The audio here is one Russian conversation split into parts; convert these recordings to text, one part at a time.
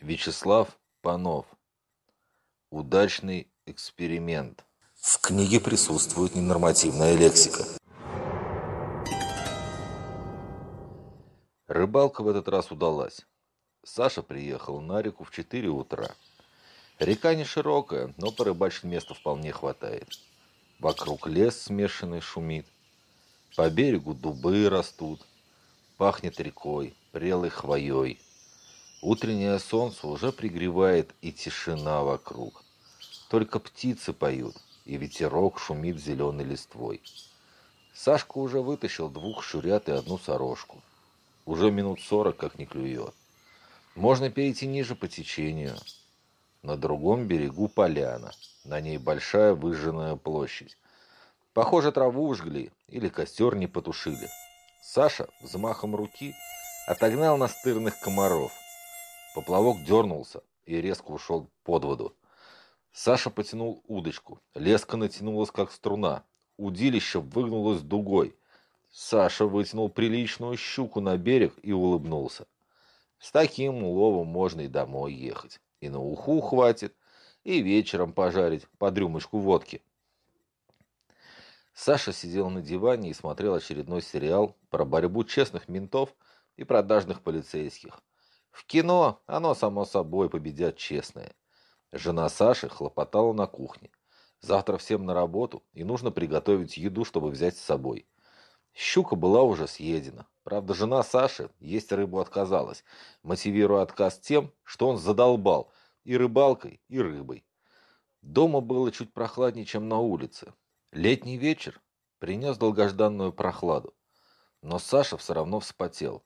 Вячеслав Панов. Удачный эксперимент. В книге присутствует ненормативная лексика. Рыбалка в этот раз удалась. Саша приехал на реку в 4 утра. Река не широкая, но порыбачить места вполне хватает. Вокруг лес смешанный шумит. По берегу дубы растут. Пахнет рекой, прелой хвоей. Утреннее солнце уже пригревает и тишина вокруг. Только птицы поют, и ветерок шумит зеленой листвой. Сашка уже вытащил двух щурят и одну сорожку. Уже минут сорок как не клюет. Можно перейти ниже по течению. На другом берегу поляна. На ней большая выжженная площадь. Похоже, траву жгли или костер не потушили. Саша взмахом руки отогнал настырных комаров – Поплавок дернулся и резко ушел под воду. Саша потянул удочку. Леска натянулась, как струна. Удилище выгнулось дугой. Саша вытянул приличную щуку на берег и улыбнулся. С таким уловом можно и домой ехать. И на уху хватит, и вечером пожарить под рюмочку водки. Саша сидел на диване и смотрел очередной сериал про борьбу честных ментов и продажных полицейских. В кино оно, само собой, победят честные. Жена Саши хлопотала на кухне. Завтра всем на работу, и нужно приготовить еду, чтобы взять с собой. Щука была уже съедена. Правда, жена Саши есть рыбу отказалась, мотивируя отказ тем, что он задолбал и рыбалкой, и рыбой. Дома было чуть прохладнее, чем на улице. Летний вечер принес долгожданную прохладу. Но Саша все равно вспотел.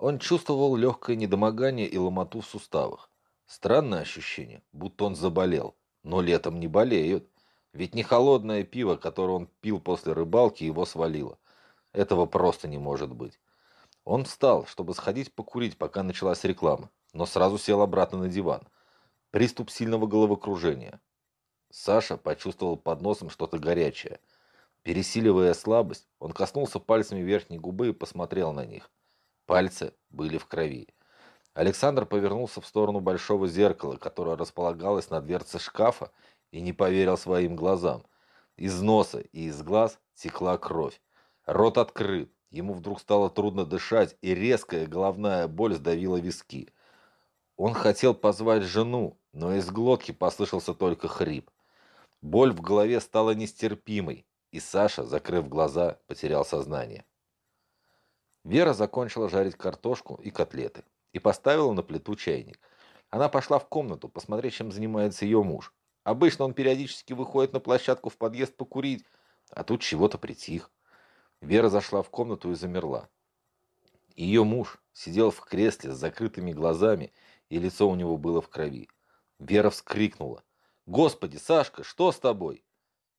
Он чувствовал легкое недомогание и ломоту в суставах. Странное ощущение, будто он заболел. Но летом не болеют. Ведь не холодное пиво, которое он пил после рыбалки, его свалило. Этого просто не может быть. Он встал, чтобы сходить покурить, пока началась реклама, но сразу сел обратно на диван. Приступ сильного головокружения. Саша почувствовал под носом что-то горячее. Пересиливая слабость, он коснулся пальцами верхней губы и посмотрел на них. Пальцы были в крови. Александр повернулся в сторону большого зеркала, которое располагалось на дверце шкафа, и не поверил своим глазам. Из носа и из глаз текла кровь. Рот открыт. Ему вдруг стало трудно дышать, и резкая головная боль сдавила виски. Он хотел позвать жену, но из глотки послышался только хрип. Боль в голове стала нестерпимой, и Саша, закрыв глаза, потерял сознание. Вера закончила жарить картошку и котлеты и поставила на плиту чайник. Она пошла в комнату посмотреть, чем занимается ее муж. Обычно он периодически выходит на площадку в подъезд покурить, а тут чего-то притих. Вера зашла в комнату и замерла. Ее муж сидел в кресле с закрытыми глазами, и лицо у него было в крови. Вера вскрикнула. «Господи, Сашка, что с тобой?»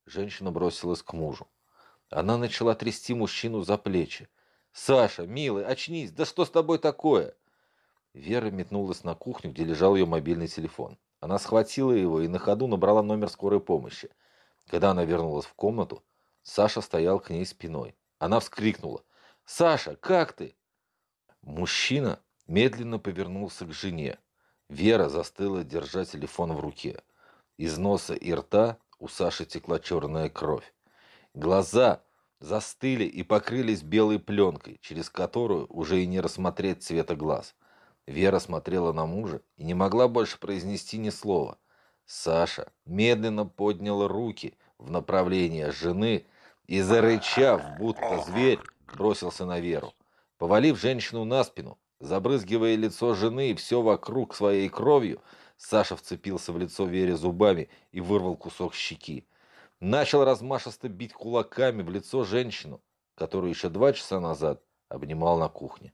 Женщина бросилась к мужу. Она начала трясти мужчину за плечи. «Саша, милый, очнись! Да что с тобой такое?» Вера метнулась на кухню, где лежал ее мобильный телефон. Она схватила его и на ходу набрала номер скорой помощи. Когда она вернулась в комнату, Саша стоял к ней спиной. Она вскрикнула. «Саша, как ты?» Мужчина медленно повернулся к жене. Вера застыла, держа телефон в руке. Из носа и рта у Саши текла черная кровь. Глаза застыли и покрылись белой пленкой, через которую уже и не рассмотреть цвета глаз. Вера смотрела на мужа и не могла больше произнести ни слова. Саша медленно поднял руки в направлении жены и, зарычав, будто зверь, бросился на Веру. Повалив женщину на спину, забрызгивая лицо жены и все вокруг своей кровью, Саша вцепился в лицо Вере зубами и вырвал кусок щеки. Начал размашисто бить кулаками в лицо женщину, которую еще два часа назад обнимал на кухне.